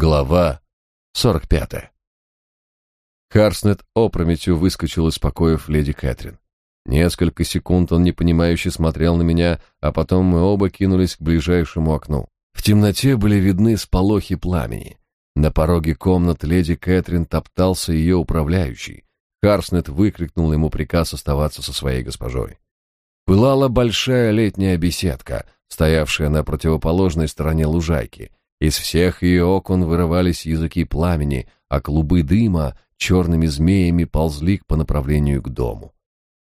Глава 45. Харснет опрометью выскочил из покоев леди Кэтрин. Несколько секунд он непонимающе смотрел на меня, а потом мы оба кинулись к ближайшему окну. В темноте были видны сполохи пламени. На пороге комнат леди Кэтрин топтался ее управляющий. Харснет выкрикнул ему приказ оставаться со своей госпожой. Пылала большая летняя беседка, стоявшая на противоположной стороне лужайки — из всех ее окон вырывались языки пламени, а клубы дыма черными змеями ползли по направлению к дому.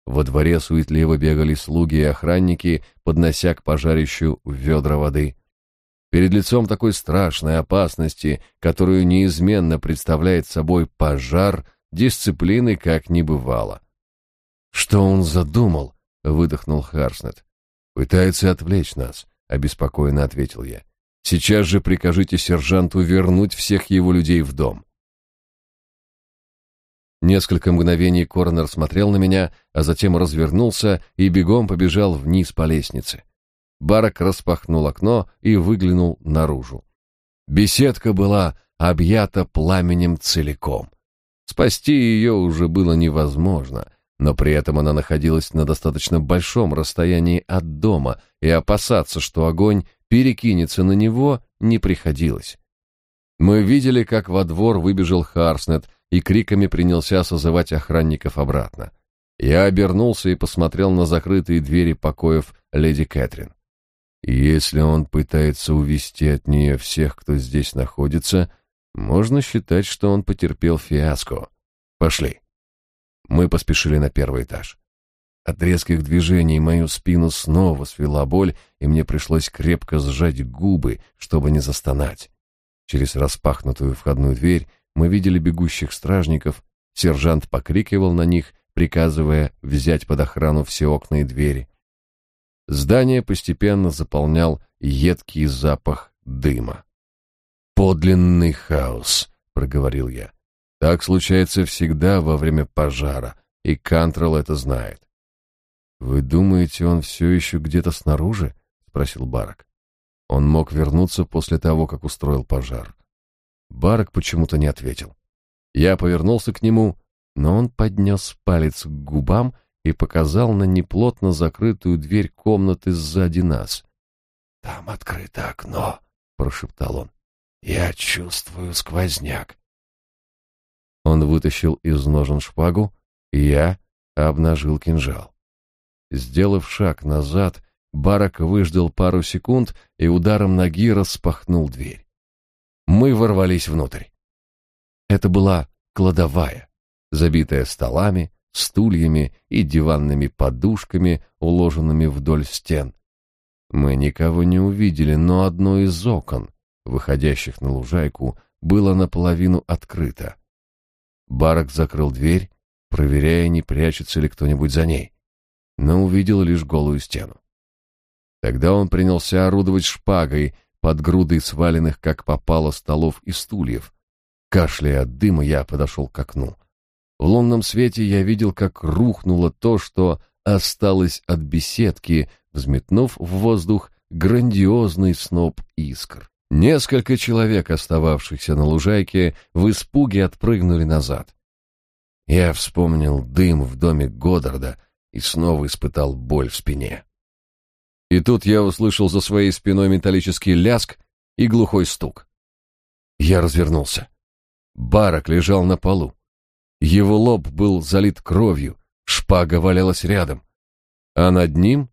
Во дворе суетливо бегали слуги и охранники, поднося к пожарищу ведра воды. Перед лицом такой страшной опасности, которую неизменно представляет собой пожар, дисциплины как не бывало. «Что он задумал?» — выдохнул Харснет. «Пытается отвлечь нас», — обеспокоенно ответил я. Сейчас же прикажите сержанту вернуть всех его людей в дом. Несколько мгновений коронер смотрел на меня, а затем развернулся и бегом побежал вниз по лестнице. Барак распахнул окно и выглянул наружу. Беседка была объята пламенем целиком. Спасти ее уже было невозможно, но при этом она находилась на достаточно большом расстоянии от дома, и опасаться, что огонь перекинется на него, не приходилось. Мы видели, как во двор выбежал Харснет и криками принялся созывать охранников обратно. Я обернулся и посмотрел на закрытые двери покоев леди Кэтрин. Если он пытается увести от нее всех, кто здесь находится, можно считать, что он потерпел фиаско. Пошли. Мы поспешили на первый этаж. От резких движений мою спину снова свела боль, и мне пришлось крепко сжать губы, чтобы не застонать. Через распахнутую входную дверь мы видели бегущих стражников, сержант покрикивал на них, приказывая взять под охрану все окна и двери. Здание постепенно заполнял едкий запах дыма. «Подлинный хаос», — проговорил я. «Так случается всегда во время пожара, и Кантрелл это знает. «Вы думаете, он все еще где-то снаружи?» — спросил Барак. Он мог вернуться после того, как устроил пожар. Барак почему-то не ответил. Я повернулся к нему, но он поднес палец к губам и показал на неплотно закрытую дверь комнаты сзади нас. «Там открыто окно», — прошептал он. «Я чувствую сквозняк». Он вытащил из ножен шпагу, и я обнажил кинжал. Сделав шаг назад, Барак выждал пару секунд и ударом ноги распахнул дверь. Мы ворвались внутрь. Это была кладовая, забитая столами, стульями и диванными подушками, уложенными вдоль стен. Мы никого не увидели, но одно из окон, выходящих на лужайку, было наполовину открыто. Барак закрыл дверь, проверяя, не прячется ли кто-нибудь за ней но увидел лишь голую стену. Тогда он принялся орудовать шпагой под грудой сваленных, как попало, столов и стульев. Кашляя от дыма, я подошел к окну. В лунном свете я видел, как рухнуло то, что осталось от беседки, взметнув в воздух грандиозный сноп искр. Несколько человек, остававшихся на лужайке, в испуге отпрыгнули назад. Я вспомнил дым в доме Годдарда, и снова испытал боль в спине. И тут я услышал за своей спиной металлический ляск и глухой стук. Я развернулся. Барак лежал на полу. Его лоб был залит кровью, шпага валялась рядом. А над ним,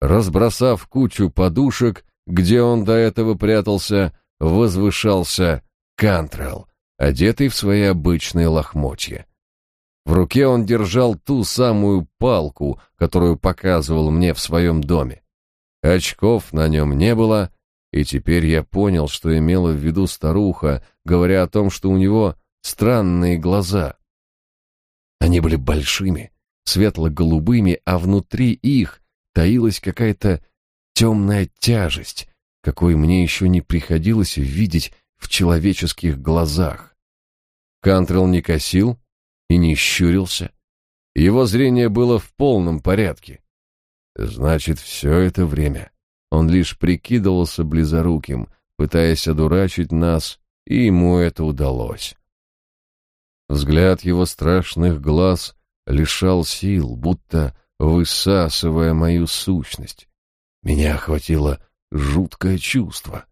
разбросав кучу подушек, где он до этого прятался, возвышался Кантрелл, одетый в свои обычные лохмотья. В руке он держал ту самую палку, которую показывал мне в своем доме. Очков на нем не было, и теперь я понял, что имела в виду старуха, говоря о том, что у него странные глаза. Они были большими, светло-голубыми, а внутри их таилась какая-то темная тяжесть, какой мне еще не приходилось видеть в человеческих глазах. Кантрелл не косил, и не щурился. Его зрение было в полном порядке. Значит, все это время он лишь прикидывался близоруким, пытаясь одурачить нас и ему это удалось. Взгляд его страшных глаз лишал сил, будто высасывая мою сущность. Меня охватило жуткое чувство.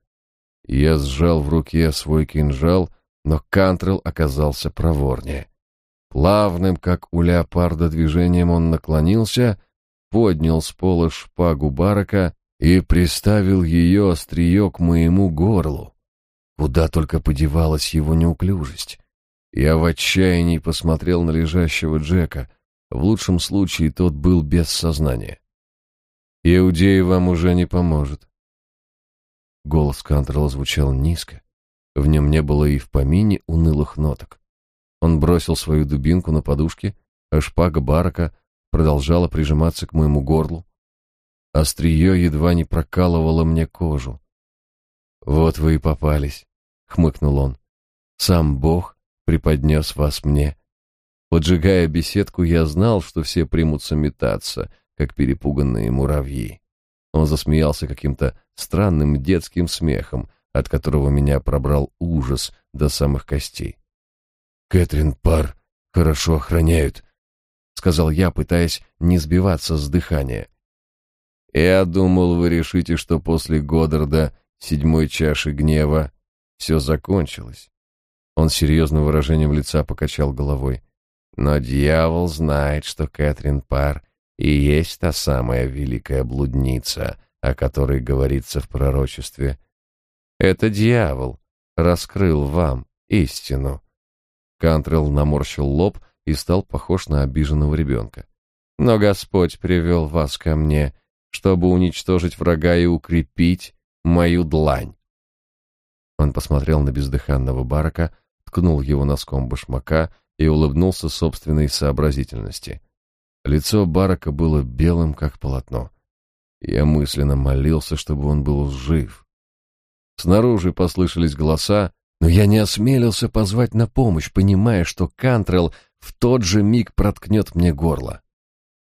Я сжал в руке свой кинжал, но Кантрел оказался проворнее. Плавным, как у леопарда, движением он наклонился, поднял с пола шпагу барака и приставил ее острие к моему горлу. Куда только подевалась его неуклюжесть. Я в отчаянии посмотрел на лежащего Джека. В лучшем случае тот был без сознания. «Иудеи вам уже не поможет». Голос Кантрелла звучал низко. В нем не было и в помине унылых ноток. Он бросил свою дубинку на подушке, а шпага барака продолжала прижиматься к моему горлу. Острие едва не прокалывало мне кожу. «Вот вы и попались», — хмыкнул он. «Сам Бог преподнес вас мне». Поджигая беседку, я знал, что все примутся метаться, как перепуганные муравьи. Он засмеялся каким-то странным детским смехом, от которого меня пробрал ужас до самых костей. «Кэтрин Пар хорошо охраняют», — сказал я, пытаясь не сбиваться с дыхания. «Я думал, вы решите, что после Годдарда седьмой чаши гнева все закончилось». Он серьезным выражением лица покачал головой. «Но дьявол знает, что Кэтрин Пар и есть та самая великая блудница, о которой говорится в пророчестве. Это дьявол раскрыл вам истину. Кантрелл наморщил лоб и стал похож на обиженного ребенка. Но Господь привел вас ко мне, чтобы уничтожить врага и укрепить мою длань. Он посмотрел на бездыханного барака, ткнул его носком башмака и улыбнулся собственной сообразительности. Лицо барака было белым, как полотно. Я мысленно молился, чтобы он был жив. Снаружи послышались голоса, но я не осмелился позвать на помощь, понимая, что Кантрелл в тот же миг проткнет мне горло.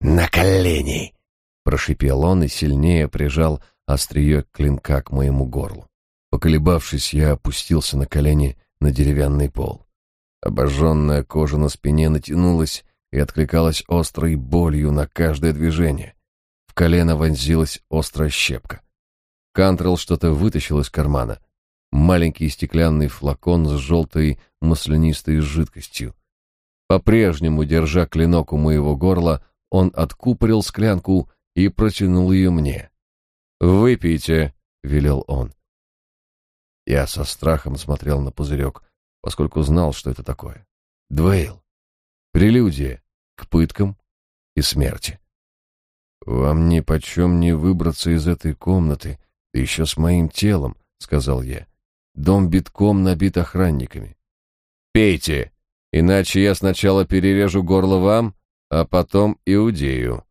«На колени!» — прошипел он и сильнее прижал острие клинка к моему горлу. Поколебавшись, я опустился на колени на деревянный пол. Обожженная кожа на спине натянулась и откликалась острой болью на каждое движение. В колено вонзилась острая щепка. Кантрелл что-то вытащил из кармана. Маленький стеклянный флакон с желтой маслянистой жидкостью. По-прежнему, держа клинок у моего горла, он откупорил склянку и протянул ее мне. «Выпейте», — велел он. Я со страхом смотрел на пузырек, поскольку знал, что это такое. Двейл. Прелюдия к пыткам и смерти. «Вам ни почем не выбраться из этой комнаты, да еще с моим телом», — сказал я. «Дом битком набит охранниками». «Пейте, иначе я сначала перережу горло вам, а потом Иудею».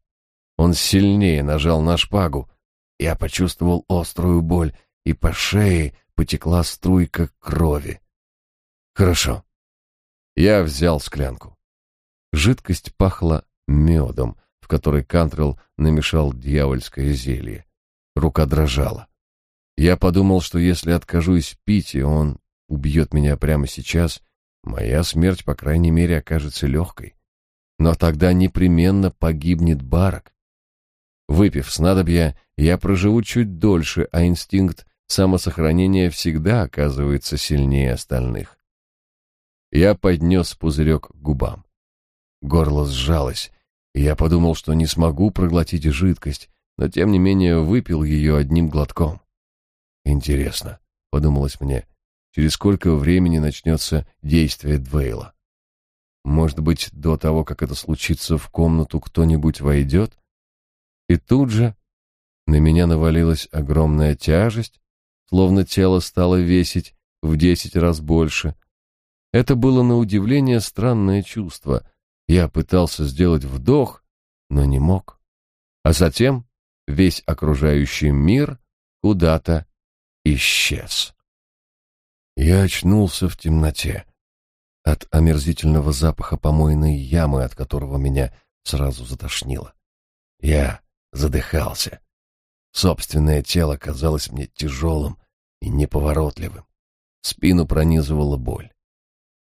Он сильнее нажал на шпагу. Я почувствовал острую боль, и по шее потекла струйка крови. «Хорошо». Я взял склянку. Жидкость пахла медом, в который Кантрелл намешал дьявольское зелье. Рука дрожала. Я подумал, что если откажусь пить, и он убьет меня прямо сейчас, моя смерть, по крайней мере, окажется легкой. Но тогда непременно погибнет Барак. Выпив снадобья, я проживу чуть дольше, а инстинкт самосохранения всегда оказывается сильнее остальных. Я поднес пузырек к губам. Горло сжалось, и я подумал, что не смогу проглотить жидкость, но тем не менее выпил ее одним глотком. Интересно, подумалось мне, через сколько времени начнется действие Двейла? Может быть, до того, как это случится, в комнату кто-нибудь войдет? И тут же на меня навалилась огромная тяжесть, словно тело стало весить в десять раз больше. Это было на удивление странное чувство, я пытался сделать вдох, но не мог. А затем весь окружающий мир куда-то исчез. Я очнулся в темноте от омерзительного запаха помойной ямы, от которого меня сразу затошнило. Я задыхался. Собственное тело казалось мне тяжелым и неповоротливым. Спину пронизывала боль.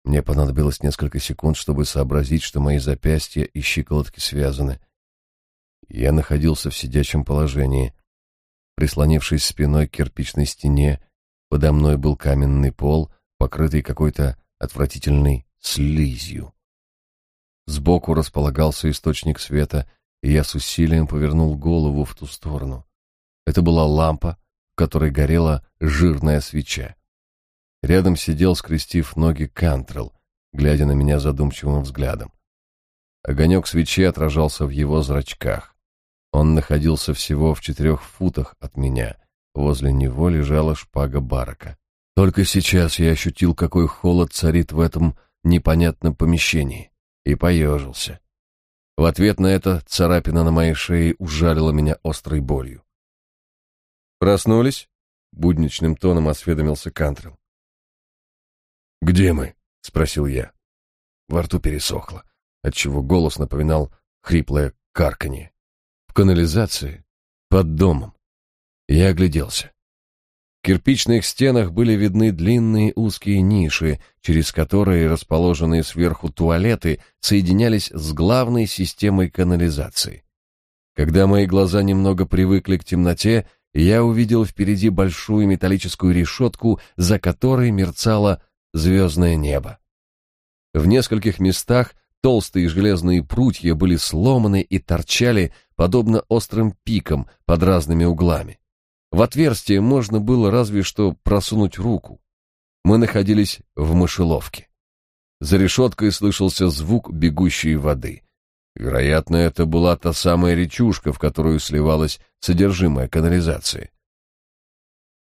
Мне понадобилось несколько секунд, чтобы сообразить, что мои запястья и щиколотки связаны. Я находился в сидячем положении. Прислонившись спиной к кирпичной стене, подо мной был каменный пол, покрытый какой-то отвратительной слизью. Сбоку располагался источник света, и я с усилием повернул голову в ту сторону. Это была лампа, в которой горела жирная свеча. Рядом сидел, скрестив ноги, Кантрел, глядя на меня задумчивым взглядом. Огонек свечи отражался в его зрачках. Он находился всего в четырех футах от меня. Возле него лежала шпага барака. Только сейчас я ощутил, какой холод царит в этом непонятном помещении, и поежился. В ответ на это царапина на моей шее ужалила меня острой болью. «Проснулись?» — будничным тоном осведомился Кантрел. «Где мы?» — спросил я. Во рту пересохло, отчего голос напоминал хриплое карканье. В канализации, под домом. Я огляделся. В кирпичных стенах были видны длинные узкие ниши, через которые расположенные сверху туалеты соединялись с главной системой канализации. Когда мои глаза немного привыкли к темноте, я увидел впереди большую металлическую решетку, за которой мерцало звездное небо. В нескольких местах толстые железные прутья были сломаны и торчали, подобно острым пикам, под разными углами. В отверстие можно было разве что просунуть руку. Мы находились в мышеловке. За решеткой слышался звук бегущей воды. Вероятно, это была та самая речушка, в которую сливалось содержимое канализации.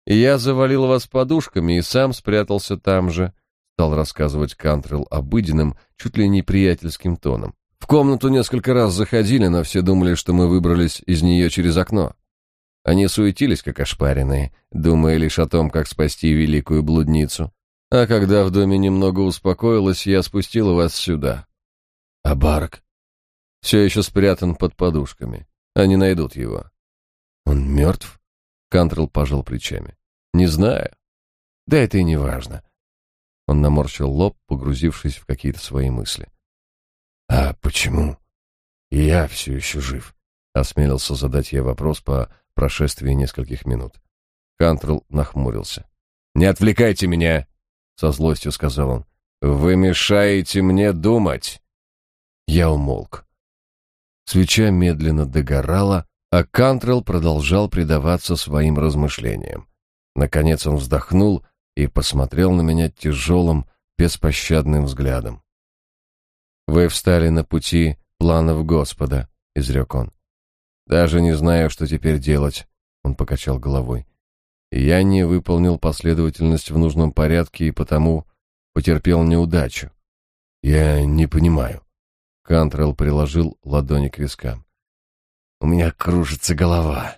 «Я завалил вас подушками и сам спрятался там же», — стал рассказывать Кантрелл обыденным, чуть ли не приятельским тоном. «В комнату несколько раз заходили, но все думали, что мы выбрались из нее через окно. Они суетились, как ошпаренные, думая лишь о том, как спасти великую блудницу. А когда в доме немного успокоилось, я спустил вас сюда. А Барк все еще спрятан под подушками. Они найдут его. Он мертв? Кантрелл пожал плечами. Не знаю. Да это и не важно. Он наморщил лоб, погрузившись в какие-то свои мысли. А почему я все еще жив? Осмелился задать я вопрос по прошествии нескольких минут. Кантрелл нахмурился. «Не отвлекайте меня!» — со злостью сказал он. «Вы мешаете мне думать!» Я умолк. Свеча медленно догорала, а Кантрелл продолжал предаваться своим размышлениям. Наконец он вздохнул и посмотрел на меня тяжелым, беспощадным взглядом. «Вы встали на пути планов Господа», — изрек он. Даже не знаю, что теперь делать, он покачал головой. Я не выполнил последовательность в нужном порядке и потому потерпел неудачу. Я не понимаю. Кантрелл приложил ладони к вискам. У меня кружится голова.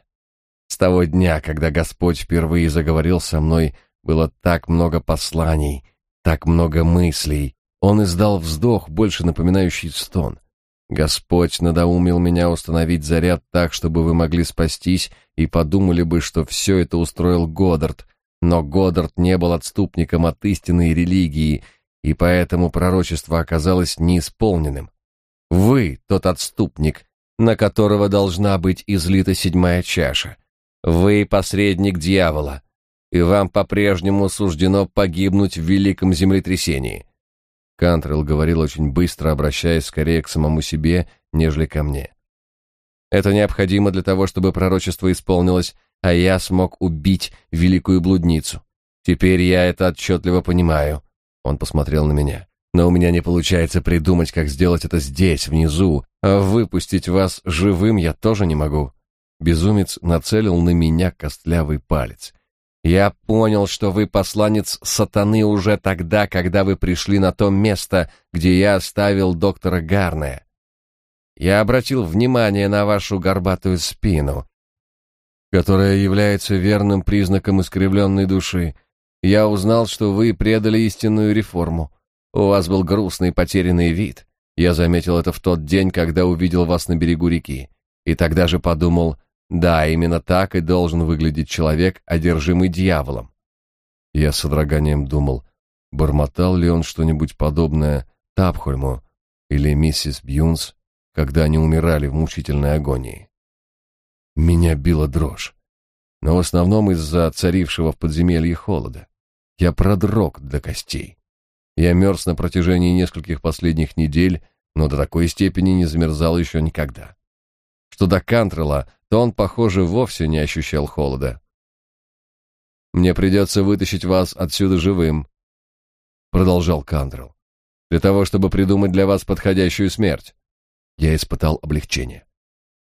С того дня, когда Господь впервые заговорил со мной, было так много посланий, так много мыслей. Он издал вздох, больше напоминающий стон. Господь надоумил меня установить заряд так, чтобы вы могли спастись и подумали бы, что все это устроил Годдард. Но Годдард не был отступником от истинной религии, и поэтому пророчество оказалось неисполненным. Вы тот отступник, на которого должна быть излита седьмая чаша. Вы посредник дьявола, и вам по-прежнему суждено погибнуть в великом землетрясении. Кантрелл говорил очень быстро, обращаясь скорее к самому себе, нежели ко мне. Это необходимо для того, чтобы пророчество исполнилось, а я смог убить великую блудницу. Теперь я это отчетливо понимаю. Он посмотрел на меня. Но у меня не получается придумать, как сделать это здесь, внизу, а выпустить вас живым я тоже не могу. Безумец нацелил на меня костлявый палец. Я понял, что вы посланец сатаны уже тогда, когда вы пришли на то место, где я оставил доктора Гарне. Я обратил внимание на вашу горбатую спину, которая является верным признаком искривленной души. Я узнал, что вы предали истинную реформу. У вас был грустный потерянный вид. Я заметил это в тот день, когда увидел вас на берегу реки. И тогда же подумал, да, именно так и должен выглядеть человек, одержимый дьяволом. Я с содроганием думал, бормотал ли он что-нибудь подобное Тапхольму или миссис Бьюнс, когда они умирали в мучительной агонии. Меня била дрожь, но в основном из-за царившего в подземелье холода. Я продрог до костей. Я мерз на протяжении нескольких последних недель, но до такой степени не замерзал еще никогда. Что до Кантрела, то он, похоже, вовсе не ощущал холода. «Мне придется вытащить вас отсюда живым», — продолжал Кантрел, «для того, чтобы придумать для вас подходящую смерть». Я испытал облегчение.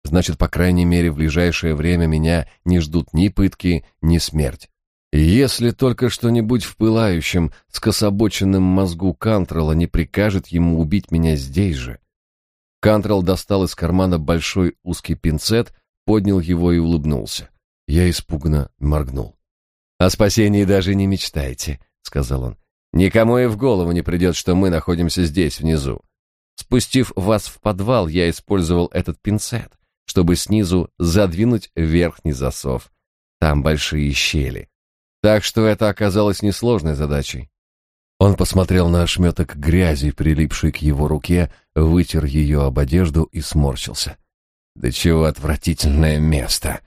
Значит, по крайней мере, в ближайшее время меня не ждут ни пытки, ни смерть. Если только что-нибудь в пылающем, скособоченном мозгу Кантрела не прикажет ему убить меня здесь же. Кантрел достал из кармана большой узкий пинцет, поднял его и улыбнулся. Я испуганно моргнул. «О спасении даже не мечтайте», — сказал он. «Никому и в голову не придет, что мы находимся здесь, внизу. Спустив вас в подвал, я использовал этот пинцет, чтобы снизу задвинуть верхний засов. Там большие щели. Так что это оказалось несложной задачей. Он посмотрел на ошметок грязи, прилипший к его руке, вытер ее об одежду и сморщился. «Да чего отвратительное место!»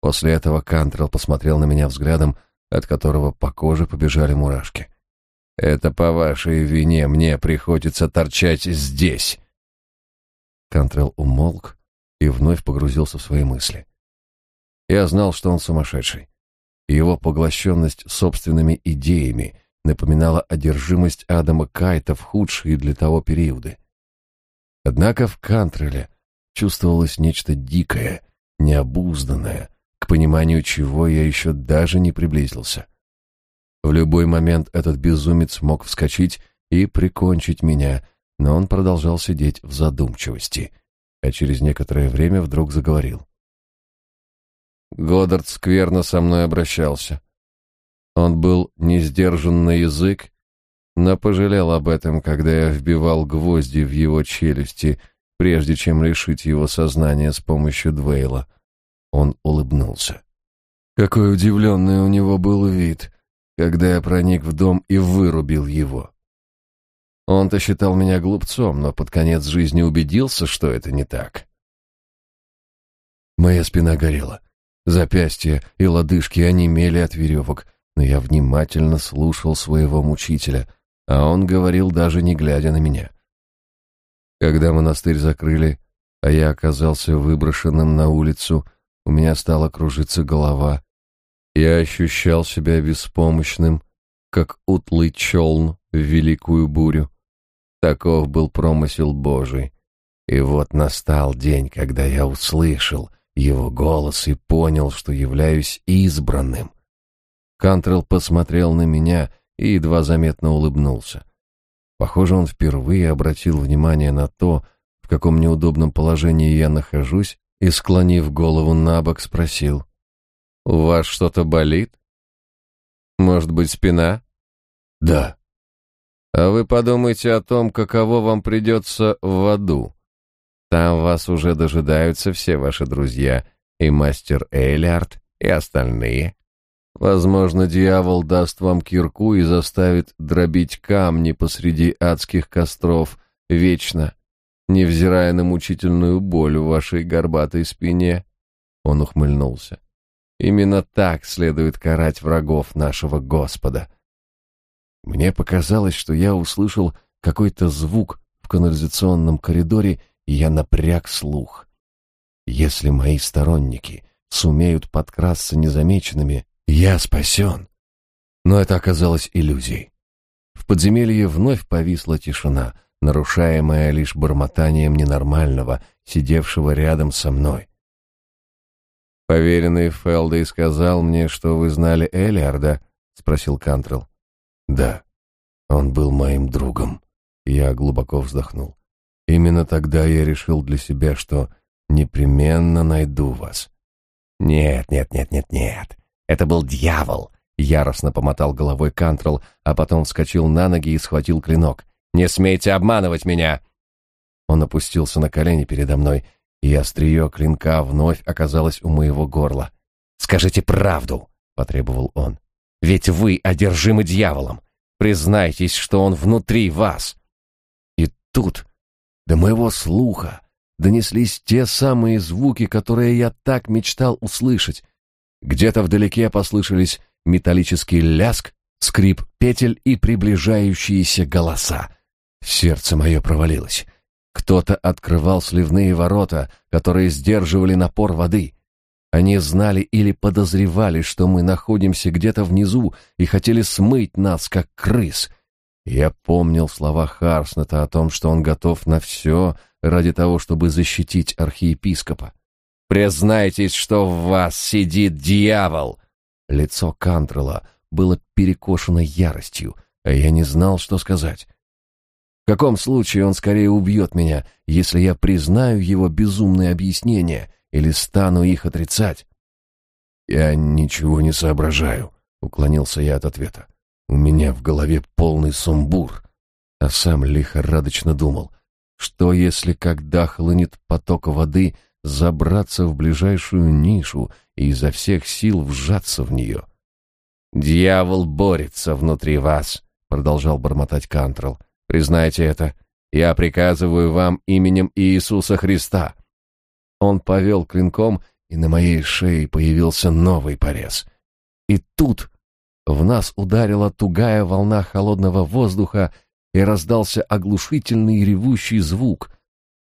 После этого Кантрел посмотрел на меня взглядом, от которого по коже побежали мурашки. «Это по вашей вине мне приходится торчать здесь!» Кантрел умолк и вновь погрузился в свои мысли. Я знал, что он сумасшедший. Его поглощенность собственными идеями напоминала одержимость Адама Кайта в худшие для того периоды. Однако в Кантреле чувствовалось нечто дикое, необузданное, к пониманию чего я еще даже не приблизился. В любой момент этот безумец мог вскочить и прикончить меня, но он продолжал сидеть в задумчивости, а через некоторое время вдруг заговорил. Годдард скверно со мной обращался. Он был не сдержан на язык, но пожалел об этом, когда я вбивал гвозди в его челюсти, прежде чем лишить его сознания с помощью Двейла. Он улыбнулся. Какой удивленный у него был вид, когда я проник в дом и вырубил его. Он-то считал меня глупцом, но под конец жизни убедился, что это не так. Моя спина горела. Запястья и лодыжки онемели от веревок, но я внимательно слушал своего мучителя, а он говорил даже не глядя на меня. Когда монастырь закрыли, а я оказался выброшенным на улицу, у меня стала кружиться голова. Я ощущал себя беспомощным, как утлый челн в великую бурю. Таков был промысел Божий. И вот настал день, когда я услышал — его голос и понял, что являюсь избранным. Кантрелл посмотрел на меня и едва заметно улыбнулся. Похоже, он впервые обратил внимание на то, в каком неудобном положении я нахожусь, и, склонив голову на бок, спросил. «У вас что-то болит? Может быть, спина?» «Да». «А вы подумайте о том, каково вам придется в аду. Там вас уже дожидаются все ваши друзья, и мастер Эйлиард, и остальные. Возможно, дьявол даст вам кирку и заставит дробить камни посреди адских костров вечно, невзирая на мучительную боль в вашей горбатой спине. Он ухмыльнулся. Именно так следует карать врагов нашего Господа. Мне показалось, что я услышал какой-то звук в канализационном коридоре и я напряг слух. Если мои сторонники сумеют подкрасться незамеченными, я спасен. Но это оказалось иллюзией. В подземелье вновь повисла тишина, нарушаемая лишь бормотанием ненормального, сидевшего рядом со мной. «Поверенный Фелдей сказал мне, что вы знали Элиарда?» — спросил Кантрелл. «Да, он был моим другом». Я глубоко вздохнул. Именно тогда я решил для себя, что непременно найду вас. Нет, нет, нет, нет, нет. Это был дьявол. Яростно помотал головой Кантрел, а потом вскочил на ноги и схватил клинок. Не смейте обманывать меня. Он опустился на колени передо мной, и острие клинка вновь оказалось у моего горла. Скажите правду, потребовал он. Ведь вы одержимы дьяволом. Признайтесь, что он внутри вас. И тут до моего слуха донеслись те самые звуки, которые я так мечтал услышать. Где-то вдалеке послышались металлический ляск, скрип петель и приближающиеся голоса. Сердце мое провалилось. Кто-то открывал сливные ворота, которые сдерживали напор воды. Они знали или подозревали, что мы находимся где-то внизу и хотели смыть нас, как крыс. Я помнил слова Харснета о том, что он готов на все ради того, чтобы защитить архиепископа. «Признайтесь, что в вас сидит дьявол!» Лицо Кантрела было перекошено яростью, а я не знал, что сказать. В каком случае он скорее убьет меня, если я признаю его безумные объяснения или стану их отрицать? Я ничего не соображаю, уклонился я от ответа. У меня в голове полный сумбур, а сам лихорадочно думал, что если, когда хлынет поток воды, забраться в ближайшую нишу и изо всех сил вжаться в нее? «Дьявол борется внутри вас», — продолжал бормотать Кантрел. Признайте это. Я приказываю вам именем Иисуса Христа. Он повел клинком, и на моей шее появился новый порез. И тут в нас ударила тугая волна холодного воздуха, и раздался оглушительный ревущий звук.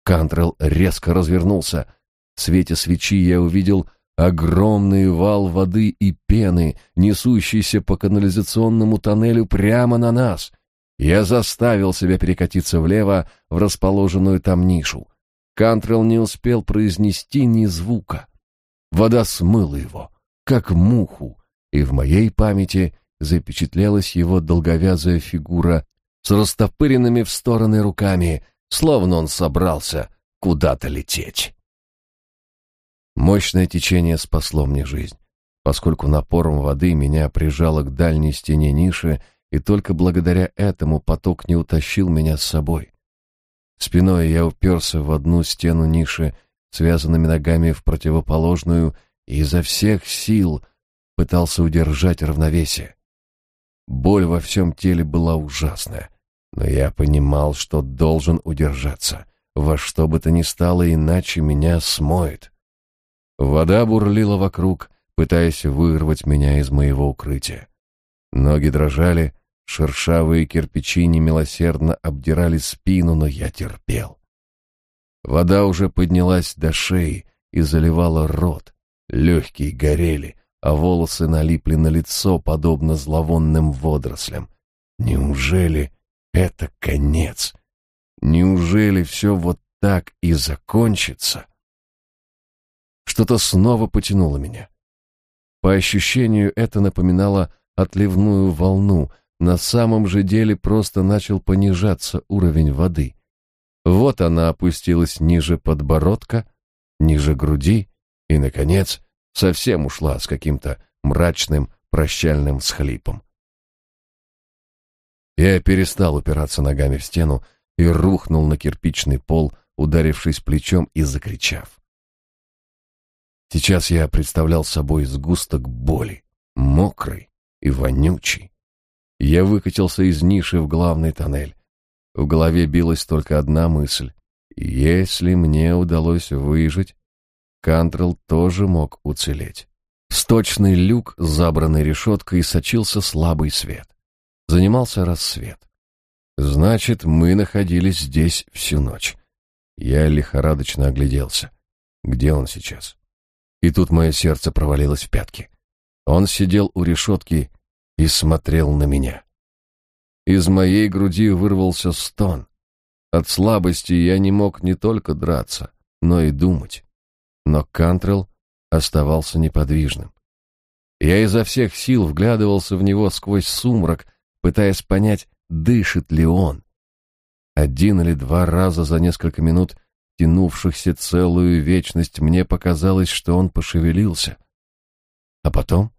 Кантрел резко развернулся. Свете свечи я увидел огромный вал воды и пены, несущийся по канализационному тоннелю прямо на нас. Я заставил себя перекатиться влево в расположенную там нишу. Кантрелл не успел произнести ни звука. Вода смыла его, как муху, и в моей памяти запечатлелась его долговязая фигура с растопыренными в стороны руками, словно он собрался куда-то лететь. Мощное течение спасло мне жизнь, поскольку напором воды меня прижало к дальней стене ниши, и только благодаря этому поток не утащил меня с собой. Спиной я уперся в одну стену ниши, связанными ногами в противоположную, и изо всех сил пытался удержать равновесие. Боль во всем теле была ужасная, но я понимал, что должен удержаться, во что бы то ни стало, иначе меня смоет. Вода бурлила вокруг, пытаясь вырвать меня из моего укрытия. Ноги дрожали, Шершавые кирпичи немилосердно обдирали спину, но я терпел. Вода уже поднялась до шеи и заливала рот. Легкие горели, а волосы налипли на лицо, подобно зловонным водорослям. Неужели это конец? Неужели все вот так и закончится? Что-то снова потянуло меня. По ощущению, это напоминало отливную волну, на самом же деле просто начал понижаться уровень воды. Вот она опустилась ниже подбородка, ниже груди и, наконец, совсем ушла с каким-то мрачным прощальным схлипом. Я перестал упираться ногами в стену и рухнул на кирпичный пол, ударившись плечом и закричав. Сейчас я представлял собой сгусток боли, мокрый и вонючий. Я выкатился из ниши в главный тоннель. В голове билась только одна мысль. Если мне удалось выжить, Кантрел тоже мог уцелеть. Сточный люк, забранный решеткой, сочился слабый свет. Занимался рассвет. Значит, мы находились здесь всю ночь. Я лихорадочно огляделся. Где он сейчас? И тут мое сердце провалилось в пятки. Он сидел у решетки и смотрел на меня. Из моей груди вырвался стон. От слабости я не мог не только драться, но и думать. Но Кантрел оставался неподвижным. Я изо всех сил вглядывался в него сквозь сумрак, пытаясь понять, дышит ли он. Один или два раза за несколько минут, тянувшихся целую вечность, мне показалось, что он пошевелился. А потом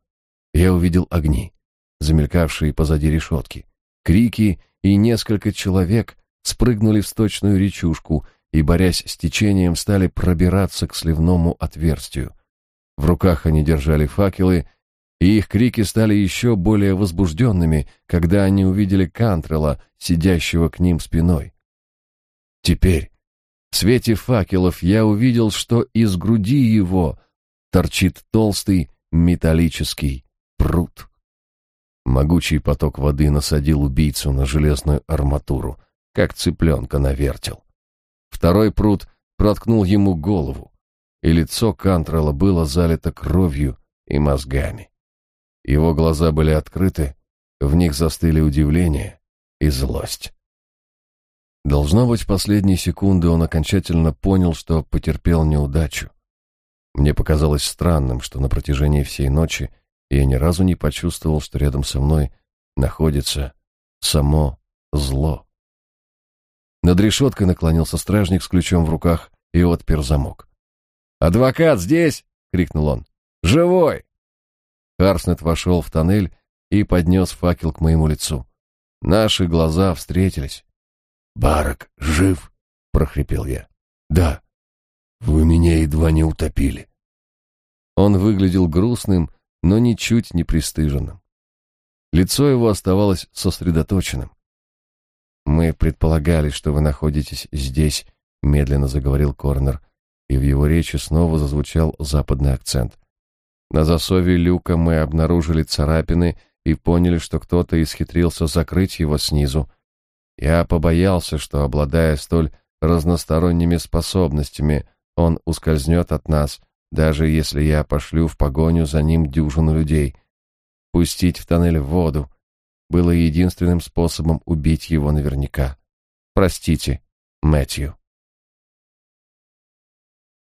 я увидел огни замелькавшие позади решетки. Крики и несколько человек спрыгнули в сточную речушку и, борясь с течением, стали пробираться к сливному отверстию. В руках они держали факелы, и их крики стали еще более возбужденными, когда они увидели Кантрела, сидящего к ним спиной. Теперь, в свете факелов, я увидел, что из груди его торчит толстый металлический пруд. Могучий поток воды насадил убийцу на железную арматуру, как цыпленка на вертел. Второй пруд проткнул ему голову, и лицо Кантрела было залито кровью и мозгами. Его глаза были открыты, в них застыли удивление и злость. Должно быть, в последние секунды он окончательно понял, что потерпел неудачу. Мне показалось странным, что на протяжении всей ночи я ни разу не почувствовал, что рядом со мной находится само зло. Над решеткой наклонился стражник с ключом в руках и отпер замок. «Адвокат здесь!» — крикнул он. «Живой!» Харснет вошел в тоннель и поднес факел к моему лицу. Наши глаза встретились. «Барак жив?» — прохрипел я. «Да». «Вы меня едва не утопили». Он выглядел грустным, но ничуть не пристыженным. Лицо его оставалось сосредоточенным. «Мы предполагали, что вы находитесь здесь», — медленно заговорил Корнер, и в его речи снова зазвучал западный акцент. На засове люка мы обнаружили царапины и поняли, что кто-то исхитрился закрыть его снизу. Я побоялся, что, обладая столь разносторонними способностями, он ускользнет от нас, даже если я пошлю в погоню за ним дюжину людей. Пустить в тоннель воду было единственным способом убить его наверняка. Простите, Мэтью.